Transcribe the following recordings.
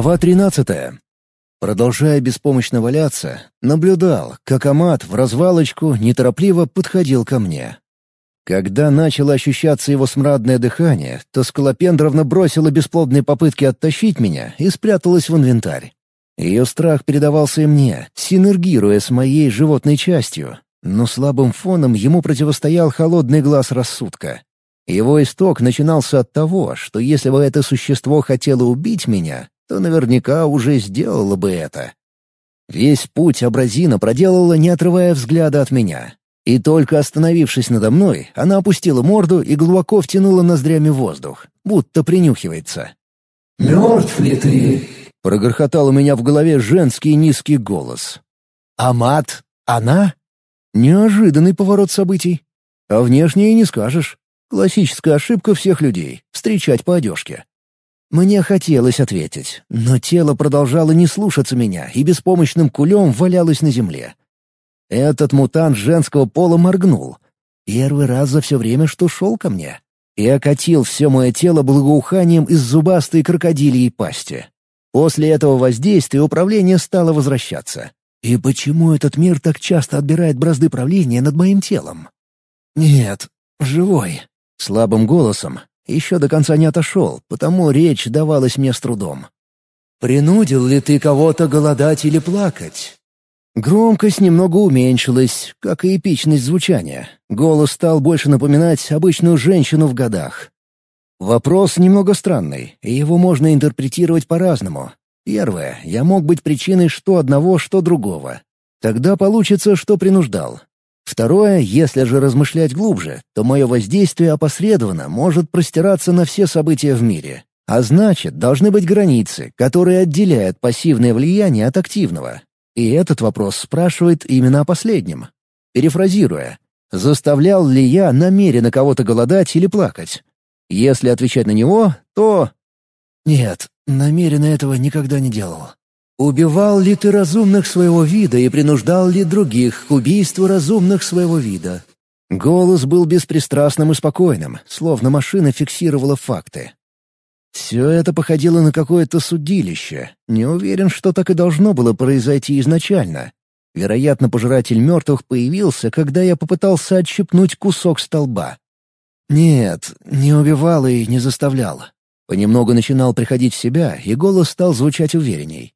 Глава 13. Продолжая беспомощно валяться, наблюдал, как Амат в развалочку неторопливо подходил ко мне. Когда начало ощущаться его смрадное дыхание, то Скалопендровна бросила бесплодные попытки оттащить меня и спряталась в инвентарь. Ее страх передавался и мне, синергируя с моей животной частью, но слабым фоном ему противостоял холодный глаз рассудка. Его исток начинался от того, что если бы это существо хотело убить меня, то наверняка уже сделала бы это. Весь путь Абразина проделала, не отрывая взгляда от меня. И только остановившись надо мной, она опустила морду и глубоко втянула ноздрями воздух, будто принюхивается. «Мертв ли ты?» — прогорхотал у меня в голове женский низкий голос. «Амат? Она?» Неожиданный поворот событий. А внешне и не скажешь. Классическая ошибка всех людей — встречать по одежке. Мне хотелось ответить, но тело продолжало не слушаться меня и беспомощным кулем валялось на земле. Этот мутант женского пола моргнул. Первый раз за все время, что шел ко мне. И окатил все мое тело благоуханием из зубастой крокодильей пасти. После этого воздействия управление стало возвращаться. И почему этот мир так часто отбирает бразды правления над моим телом? Нет, живой. Слабым голосом, еще до конца не отошел, потому речь давалась мне с трудом. «Принудил ли ты кого-то голодать или плакать?» Громкость немного уменьшилась, как и эпичность звучания. Голос стал больше напоминать обычную женщину в годах. Вопрос немного странный, и его можно интерпретировать по-разному. Первое, я мог быть причиной что одного, что другого. Тогда получится, что принуждал. Второе, если же размышлять глубже, то мое воздействие опосредованно может простираться на все события в мире. А значит, должны быть границы, которые отделяют пассивное влияние от активного. И этот вопрос спрашивает именно о последнем. Перефразируя, заставлял ли я намеренно кого-то голодать или плакать? Если отвечать на него, то... Нет, намеренно этого никогда не делал. Убивал ли ты разумных своего вида и принуждал ли других к убийству разумных своего вида? Голос был беспристрастным и спокойным, словно машина фиксировала факты. Все это походило на какое-то судилище. Не уверен, что так и должно было произойти изначально. Вероятно, пожиратель мертвых появился, когда я попытался отщипнуть кусок столба. Нет, не убивал и не заставлял. Понемногу начинал приходить в себя, и голос стал звучать уверенней.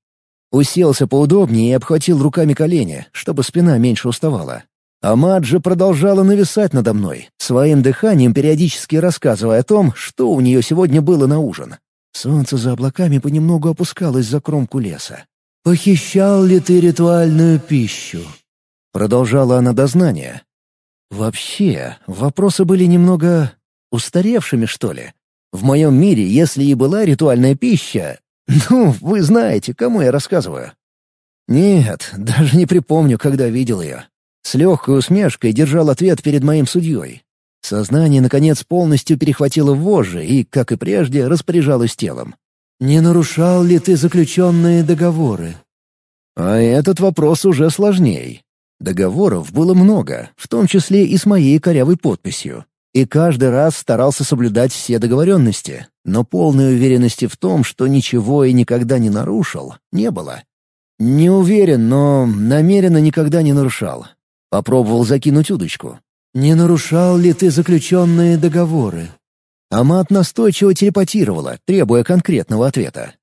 Уселся поудобнее и обхватил руками колени, чтобы спина меньше уставала. Амад же продолжала нависать надо мной, своим дыханием периодически рассказывая о том, что у нее сегодня было на ужин. Солнце за облаками понемногу опускалось за кромку леса. «Похищал ли ты ритуальную пищу?» Продолжала она дознание. «Вообще, вопросы были немного устаревшими, что ли. В моем мире, если и была ритуальная пища, «Ну, вы знаете, кому я рассказываю». «Нет, даже не припомню, когда видел ее». С легкой усмешкой держал ответ перед моим судьей. Сознание, наконец, полностью перехватило вожжи и, как и прежде, распоряжалось телом. «Не нарушал ли ты заключенные договоры?» А этот вопрос уже сложней. Договоров было много, в том числе и с моей корявой подписью и каждый раз старался соблюдать все договоренности, но полной уверенности в том, что ничего и никогда не нарушил, не было. Не уверен, но намеренно никогда не нарушал. Попробовал закинуть удочку. «Не нарушал ли ты заключенные договоры?» Амат настойчиво телепатировала, требуя конкретного ответа.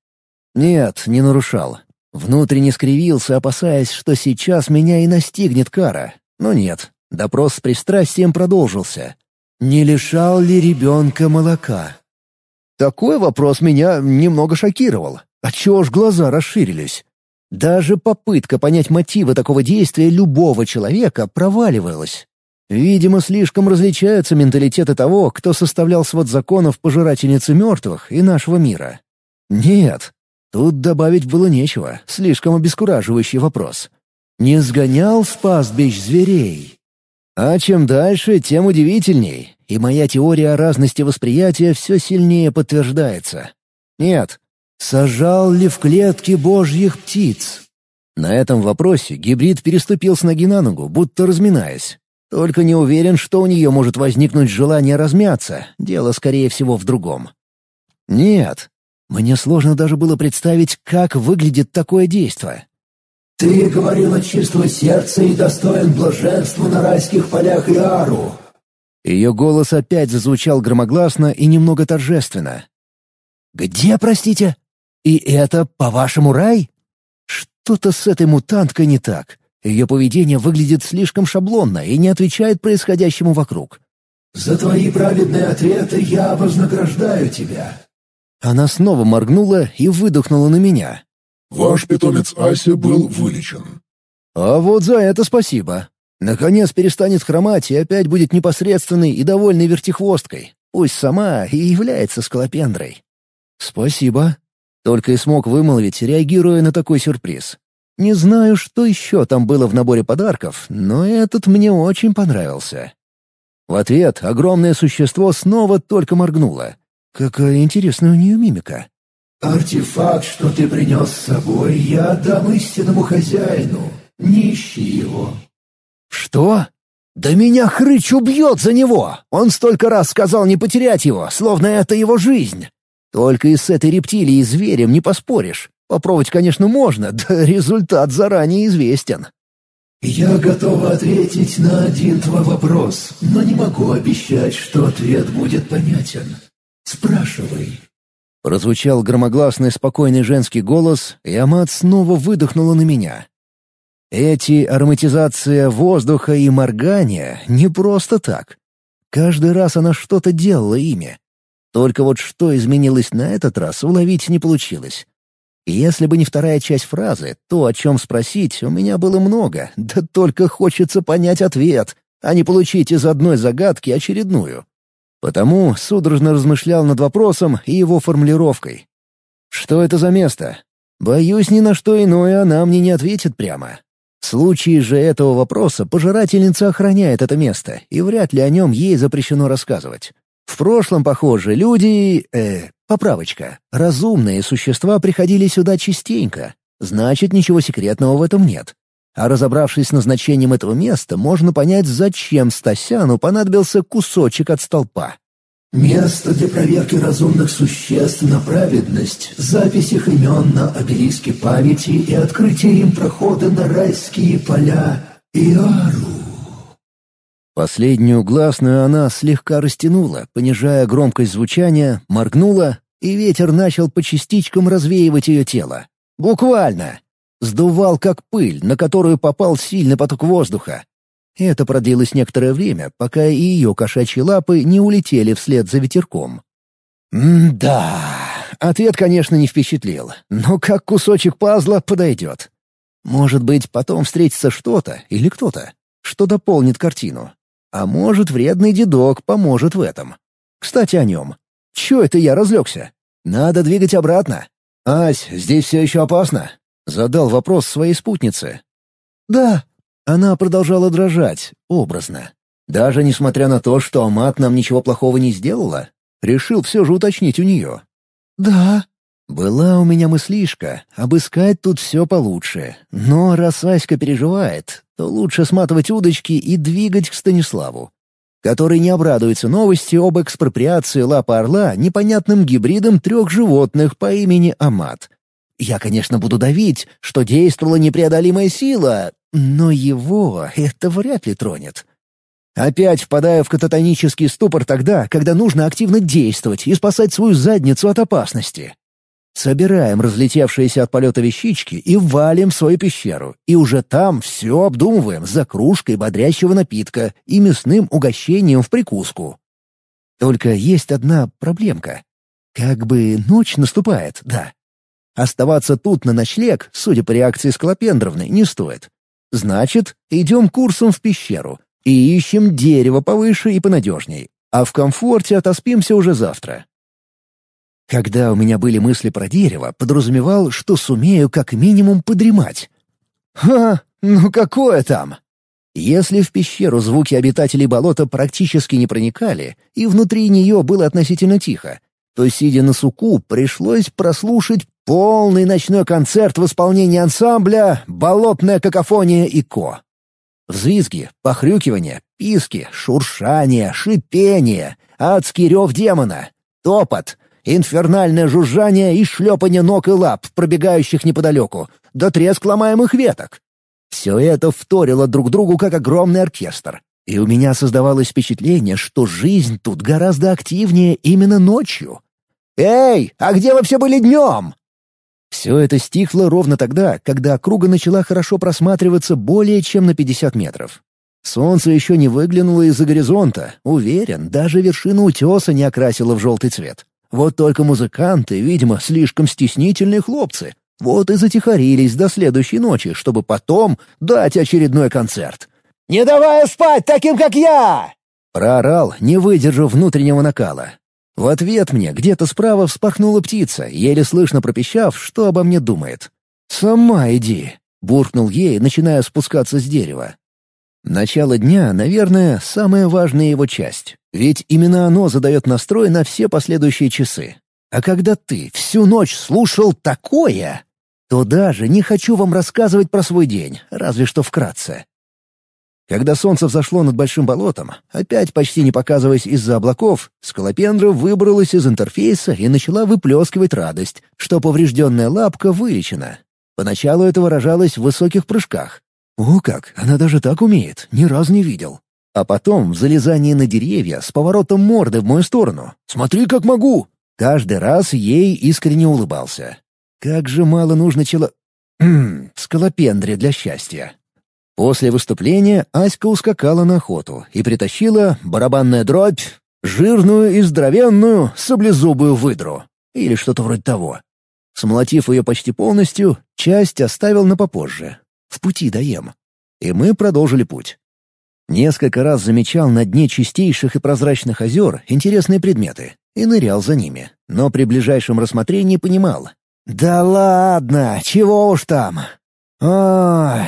«Нет, не нарушал. Внутренне скривился, опасаясь, что сейчас меня и настигнет кара. Но нет, допрос с пристрастием продолжился, не лишал ли ребенка молока? Такой вопрос меня немного шокировал. Отчего ж глаза расширились? Даже попытка понять мотивы такого действия любого человека проваливалась. Видимо, слишком различаются менталитеты того, кто составлял свод законов пожирательницы мертвых и нашего мира. Нет, тут добавить было нечего, слишком обескураживающий вопрос. Не сгонял с пастбищ зверей? А чем дальше, тем удивительней, и моя теория о разности восприятия все сильнее подтверждается. Нет, сажал ли в клетки божьих птиц? На этом вопросе гибрид переступил с ноги на ногу, будто разминаясь. Только не уверен, что у нее может возникнуть желание размяться, дело, скорее всего, в другом. Нет. Мне сложно даже было представить, как выглядит такое действие. «Ты говорил от чистого сердца и достоин блаженства на райских полях Иару». Ее голос опять зазвучал громогласно и немного торжественно. «Где, простите? И это, по-вашему, рай?» Что-то с этой мутанткой не так. Ее поведение выглядит слишком шаблонно и не отвечает происходящему вокруг. «За твои праведные ответы я вознаграждаю тебя». Она снова моргнула и выдохнула на меня. «Ваш питомец Ася был вылечен». «А вот за это спасибо. Наконец перестанет хромать и опять будет непосредственной и довольной вертихвосткой. Пусть сама и является скалопендрой». «Спасибо». Только и смог вымолвить, реагируя на такой сюрприз. Не знаю, что еще там было в наборе подарков, но этот мне очень понравился. В ответ огромное существо снова только моргнуло. Какая интересная у нее мимика. «Артефакт, что ты принес с собой, я отдам истинному хозяину. Не ищи его». «Что? Да меня хрыч убьет за него! Он столько раз сказал не потерять его, словно это его жизнь. Только и с этой рептилией зверем не поспоришь. Попробовать, конечно, можно, да результат заранее известен. «Я готова ответить на один твой вопрос, но не могу обещать, что ответ будет понятен. Спрашивай». Прозвучал громогласный спокойный женский голос, и Амат снова выдохнула на меня. Эти ароматизация воздуха и моргания не просто так. Каждый раз она что-то делала ими. Только вот что изменилось на этот раз, уловить не получилось. Если бы не вторая часть фразы, то, о чем спросить, у меня было много, да только хочется понять ответ, а не получить из одной загадки очередную. Потому судорожно размышлял над вопросом и его формулировкой. Что это за место? Боюсь, ни на что иное она мне не ответит прямо. В случае же этого вопроса пожирательница охраняет это место, и вряд ли о нем ей запрещено рассказывать. В прошлом, похоже, люди... Э, поправочка. Разумные существа приходили сюда частенько. Значит, ничего секретного в этом нет. А разобравшись с назначением этого места, можно понять, зачем Стасяну понадобился кусочек от столпа. «Место для проверки разумных существ на праведность, запись их имен на обелиске памяти и открытие им прохода на райские поля Иару». Последнюю гласную она слегка растянула, понижая громкость звучания, моргнула, и ветер начал по частичкам развеивать ее тело. Буквально. Сдувал как пыль, на которую попал сильный поток воздуха. Это продлилось некоторое время, пока и ее кошачьи лапы не улетели вслед за ветерком. М-да, ответ, конечно, не впечатлил, но как кусочек пазла подойдет. Может быть, потом встретится что-то или кто-то, что дополнит картину. А может, вредный дедок поможет в этом. Кстати, о нем. Чё это я разлегся? Надо двигать обратно. «Ась, здесь все еще опасно?» — задал вопрос своей спутнице. «Да». Она продолжала дрожать, образно. Даже несмотря на то, что Амат нам ничего плохого не сделала, решил все же уточнить у нее. «Да». Была у меня мыслишка, обыскать тут все получше. Но раз Аська переживает, то лучше сматывать удочки и двигать к Станиславу, который не обрадуется новости об экспроприации лапы орла непонятным гибридом трех животных по имени Амат. Я, конечно, буду давить, что действовала непреодолимая сила, но его это вряд ли тронет. Опять впадаю в кататонический ступор тогда, когда нужно активно действовать и спасать свою задницу от опасности. Собираем разлетевшиеся от полета вещички и валим в свою пещеру. И уже там все обдумываем за кружкой бодрящего напитка и мясным угощением в прикуску. Только есть одна проблемка. Как бы ночь наступает, да. Оставаться тут на ночлег, судя по реакции Скалопендровны, не стоит. Значит, идем курсом в пещеру и ищем дерево повыше и понадежней, а в комфорте отоспимся уже завтра. Когда у меня были мысли про дерево, подразумевал, что сумею как минимум подремать. Ха, ну какое там? Если в пещеру звуки обитателей болота практически не проникали, и внутри нее было относительно тихо, то, сидя на суку, пришлось прослушать полный ночной концерт в исполнении ансамбля «Болотная какофония и ко». Взвизги, похрюкивания, писки, шуршание, шипение, адский рев демона, топот, инфернальное жужжание и шлепание ног и лап, пробегающих неподалеку, до треск ломаемых веток. Все это вторило друг другу как огромный оркестр. И у меня создавалось впечатление, что жизнь тут гораздо активнее именно ночью. «Эй, а где вы все были днем?» Все это стихло ровно тогда, когда округа начала хорошо просматриваться более чем на 50 метров. Солнце еще не выглянуло из-за горизонта, уверен, даже вершину утеса не окрасило в желтый цвет. Вот только музыканты, видимо, слишком стеснительные хлопцы. Вот и затихарились до следующей ночи, чтобы потом дать очередной концерт. «Не давай спать таким, как я!» Проорал, не выдержав внутреннего накала. В ответ мне где-то справа вспорхнула птица, еле слышно пропищав, что обо мне думает. «Сама иди», — буркнул ей, начиная спускаться с дерева. Начало дня, наверное, самая важная его часть, ведь именно оно задает настрой на все последующие часы. А когда ты всю ночь слушал такое, то даже не хочу вам рассказывать про свой день, разве что вкратце. Когда солнце взошло над большим болотом, опять почти не показываясь из-за облаков, скалопендра выбралась из интерфейса и начала выплескивать радость, что поврежденная лапка вылечена. Поначалу это выражалось в высоких прыжках. О как, она даже так умеет, ни разу не видел. А потом в залезании на деревья с поворотом морды в мою сторону. «Смотри, как могу!» Каждый раз ей искренне улыбался. Как же мало нужно чело... скалопендре для счастья. После выступления Аська ускакала на охоту и притащила барабанная дробь, жирную и здоровенную саблезубую выдру. Или что-то вроде того. Смолотив ее почти полностью, часть оставил на попозже. В пути доем. И мы продолжили путь. Несколько раз замечал на дне чистейших и прозрачных озер интересные предметы и нырял за ними, но при ближайшем рассмотрении понимал. «Да ладно, чего уж там! Ой,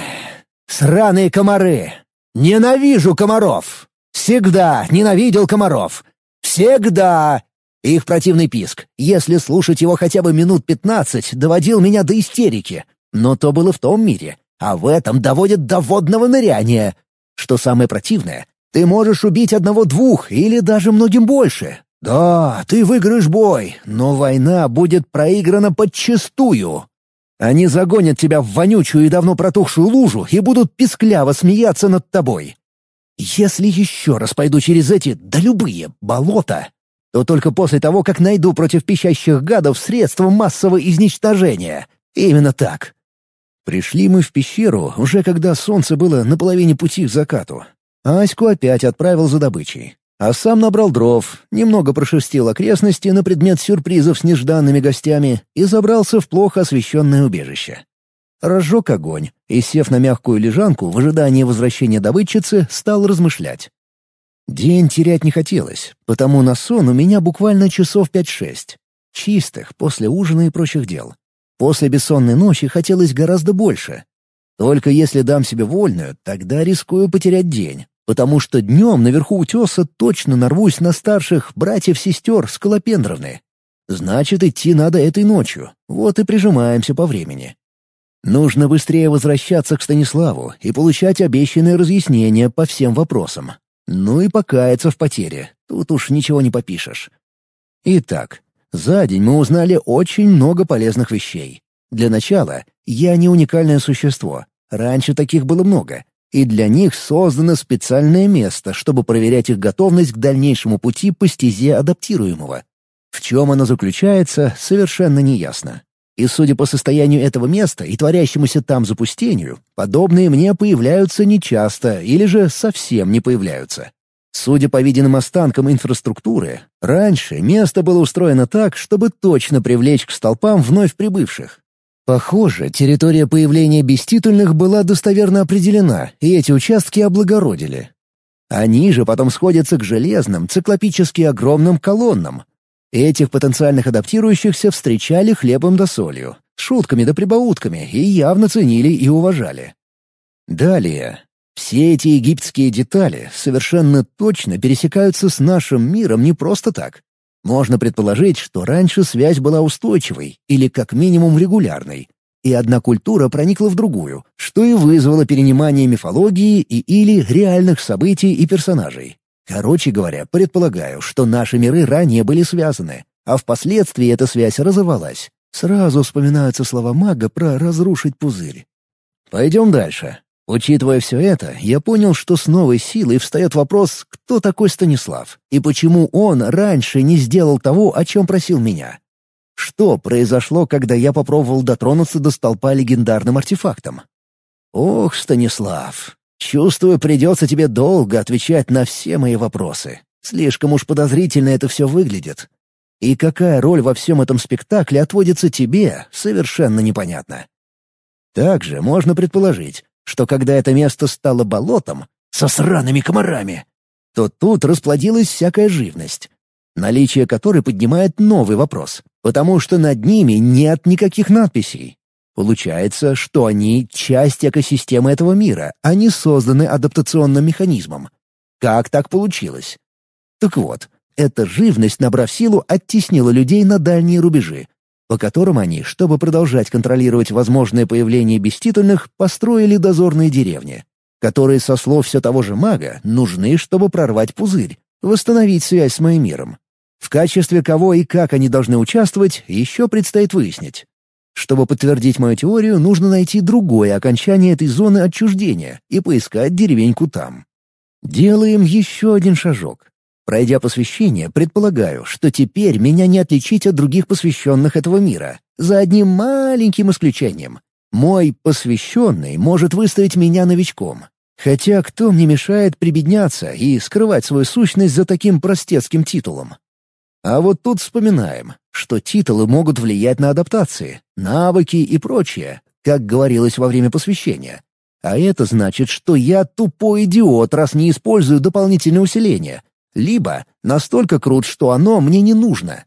Сраные комары! Ненавижу комаров! Всегда ненавидел комаров! Всегда! Их противный писк, если слушать его хотя бы минут пятнадцать, доводил меня до истерики. Но то было в том мире, а в этом доводит до водного ныряния. Что самое противное, ты можешь убить одного-двух или даже многим больше. Да, ты выиграешь бой, но война будет проиграна подчистую. Они загонят тебя в вонючую и давно протухшую лужу и будут пискляво смеяться над тобой. Если еще раз пойду через эти, да любые, болота, то только после того, как найду против пищащих гадов средства массового изничтожения. Именно так. Пришли мы в пещеру, уже когда солнце было на половине пути к закату. Аську опять отправил за добычей. А сам набрал дров, немного прошерстил окрестности на предмет сюрпризов с нежданными гостями и забрался в плохо освещенное убежище. Разжег огонь и, сев на мягкую лежанку в ожидании возвращения добытчицы, стал размышлять. День терять не хотелось, потому на сон у меня буквально часов пять-шесть. Чистых, после ужина и прочих дел. После бессонной ночи хотелось гораздо больше. Только если дам себе вольную, тогда рискую потерять день, потому что днем наверху утеса точно нарвусь на старших братьев-сестер Скалопендровны. Значит, идти надо этой ночью, вот и прижимаемся по времени. Нужно быстрее возвращаться к Станиславу и получать обещанные разъяснения по всем вопросам. Ну и покаяться в потере, тут уж ничего не попишешь. Итак, за день мы узнали очень много полезных вещей. Для начала, я не уникальное существо. Раньше таких было много, и для них создано специальное место, чтобы проверять их готовность к дальнейшему пути по стезе адаптируемого. В чем оно заключается, совершенно неясно. И судя по состоянию этого места и творящемуся там запустению, подобные мне появляются нечасто или же совсем не появляются. Судя по виденным останкам инфраструктуры, раньше место было устроено так, чтобы точно привлечь к столпам вновь прибывших. Похоже, территория появления беститульных была достоверно определена, и эти участки облагородили. Они же потом сходятся к железным, циклопически огромным колоннам. Этих потенциальных адаптирующихся встречали хлебом да солью, шутками да прибаутками и явно ценили и уважали. Далее. Все эти египетские детали совершенно точно пересекаются с нашим миром не просто так. Можно предположить, что раньше связь была устойчивой или как минимум регулярной, и одна культура проникла в другую, что и вызвало перенимание мифологии и или реальных событий и персонажей. Короче говоря, предполагаю, что наши миры ранее были связаны. а впоследствии эта связь разорвалась. Сразу вспоминаются слова мага про «разрушить пузырь». Пойдем дальше. Учитывая все это, я понял, что с новой силой встает вопрос, кто такой Станислав, и почему он раньше не сделал того, о чем просил меня. Что произошло, когда я попробовал дотронуться до столпа легендарным артефактом? Ох, Станислав, чувствую, придется тебе долго отвечать на все мои вопросы. Слишком уж подозрительно это все выглядит. И какая роль во всем этом спектакле отводится тебе, совершенно непонятно. Также можно предположить, что когда это место стало болотом, со сраными комарами, то тут расплодилась всякая живность, наличие которой поднимает новый вопрос, потому что над ними нет никаких надписей. Получается, что они — часть экосистемы этого мира, а не созданы адаптационным механизмом. Как так получилось? Так вот, эта живность, набрав силу, оттеснила людей на дальние рубежи, по которым они, чтобы продолжать контролировать возможное появление беститульных, построили дозорные деревни, которые, со слов все того же мага, нужны, чтобы прорвать пузырь, восстановить связь с моим миром. В качестве кого и как они должны участвовать, еще предстоит выяснить. Чтобы подтвердить мою теорию, нужно найти другое окончание этой зоны отчуждения и поискать деревеньку там. Делаем еще один шажок. Пройдя посвящение, предполагаю, что теперь меня не отличить от других посвященных этого мира, за одним маленьким исключением. Мой посвященный может выставить меня новичком. Хотя кто мне мешает прибедняться и скрывать свою сущность за таким простецким титулом? А вот тут вспоминаем, что титулы могут влиять на адаптации, навыки и прочее, как говорилось во время посвящения. А это значит, что я тупой идиот, раз не использую дополнительное усиление, либо настолько крут, что оно мне не нужно.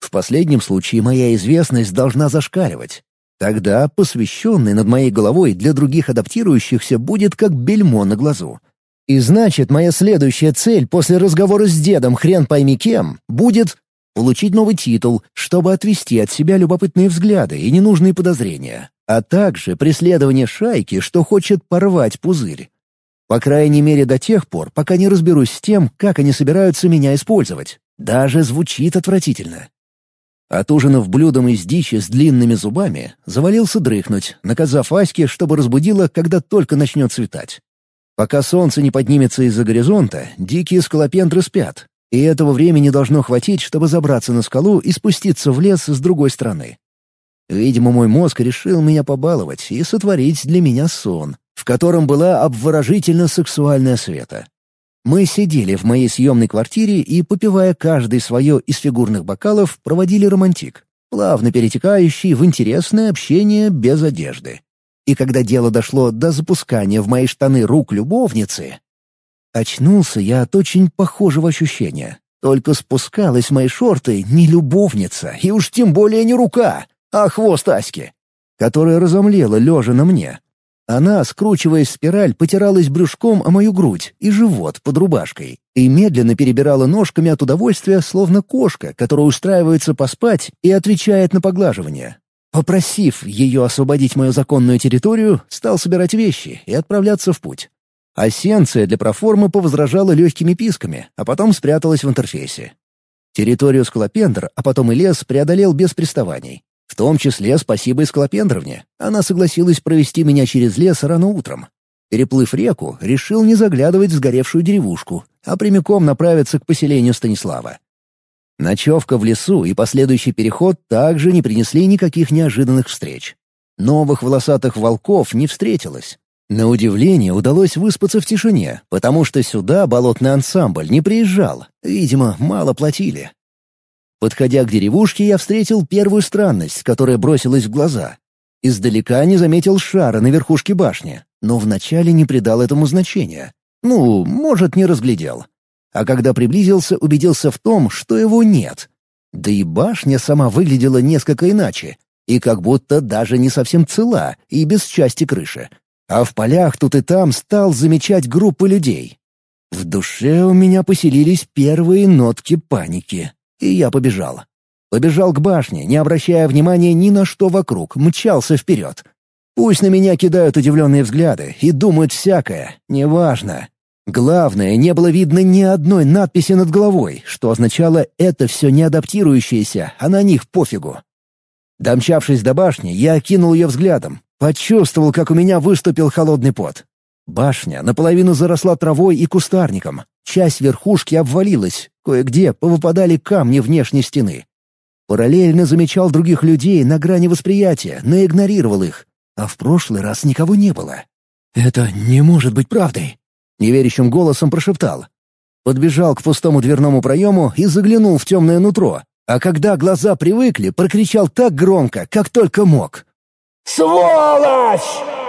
В последнем случае моя известность должна зашкаливать. Тогда посвященный над моей головой для других адаптирующихся будет как бельмо на глазу. И значит, моя следующая цель после разговора с дедом хрен пойми кем будет получить новый титул, чтобы отвести от себя любопытные взгляды и ненужные подозрения, а также преследование шайки, что хочет порвать пузырь. По крайней мере до тех пор, пока не разберусь с тем, как они собираются меня использовать. Даже звучит отвратительно. Отужинав блюдом из дичи с длинными зубами, завалился дрыхнуть, наказав Аське, чтобы разбудила, когда только начнет светать. Пока солнце не поднимется из-за горизонта, дикие скалопендры спят, и этого времени должно хватить, чтобы забраться на скалу и спуститься в лес с другой стороны. Видимо, мой мозг решил меня побаловать и сотворить для меня сон, в котором была обворожительно-сексуальная Света. Мы сидели в моей съемной квартире и, попивая каждый свое из фигурных бокалов, проводили романтик, плавно перетекающий в интересное общение без одежды. И когда дело дошло до запускания в мои штаны рук любовницы, очнулся я от очень похожего ощущения. Только спускалась мои шорты не любовница, и уж тем более не рука, а хвост Аськи, которая разомлела лежа на мне, она, скручиваясь в спираль, потиралась брюшком о мою грудь и живот под рубашкой и медленно перебирала ножками от удовольствия, словно кошка, которая устраивается поспать и отвечает на поглаживание. Попросив ее освободить мою законную территорию, стал собирать вещи и отправляться в путь. Асенция для проформы повозражала легкими писками, а потом спряталась в интерфейсе. Территорию Скалопендр, а потом и лес преодолел без приставаний. В том числе спасибо и Склопендровне. Она согласилась провести меня через лес рано утром. Переплыв реку, решил не заглядывать в сгоревшую деревушку, а прямиком направиться к поселению Станислава. Ночевка в лесу и последующий переход также не принесли никаких неожиданных встреч. Новых волосатых волков не встретилось. На удивление удалось выспаться в тишине, потому что сюда болотный ансамбль не приезжал. Видимо, мало платили. Подходя к деревушке, я встретил первую странность, которая бросилась в глаза. Издалека не заметил шара на верхушке башни, но вначале не придал этому значения. Ну, может, не разглядел. А когда приблизился, убедился в том, что его нет. Да и башня сама выглядела несколько иначе, и как будто даже не совсем цела и без части крыши. А в полях тут и там стал замечать группы людей. В душе у меня поселились первые нотки паники. И я побежал. Побежал к башне, не обращая внимания ни на что вокруг, мчался вперед. Пусть на меня кидают удивленные взгляды и думают всякое, неважно. Главное, не было видно ни одной надписи над головой, что означало «это все не адаптирующееся, а на них пофигу». Домчавшись до башни, я окинул ее взглядом, почувствовал, как у меня выступил холодный пот. Башня наполовину заросла травой и кустарником, часть верхушки обвалилась, кое-где повыпадали камни внешней стены. Параллельно замечал других людей на грани восприятия, но игнорировал их, а в прошлый раз никого не было. «Это не может быть правдой!» — неверящим голосом прошептал. Подбежал к пустому дверному проему и заглянул в темное нутро, а когда глаза привыкли, прокричал так громко, как только мог. «Сволочь!»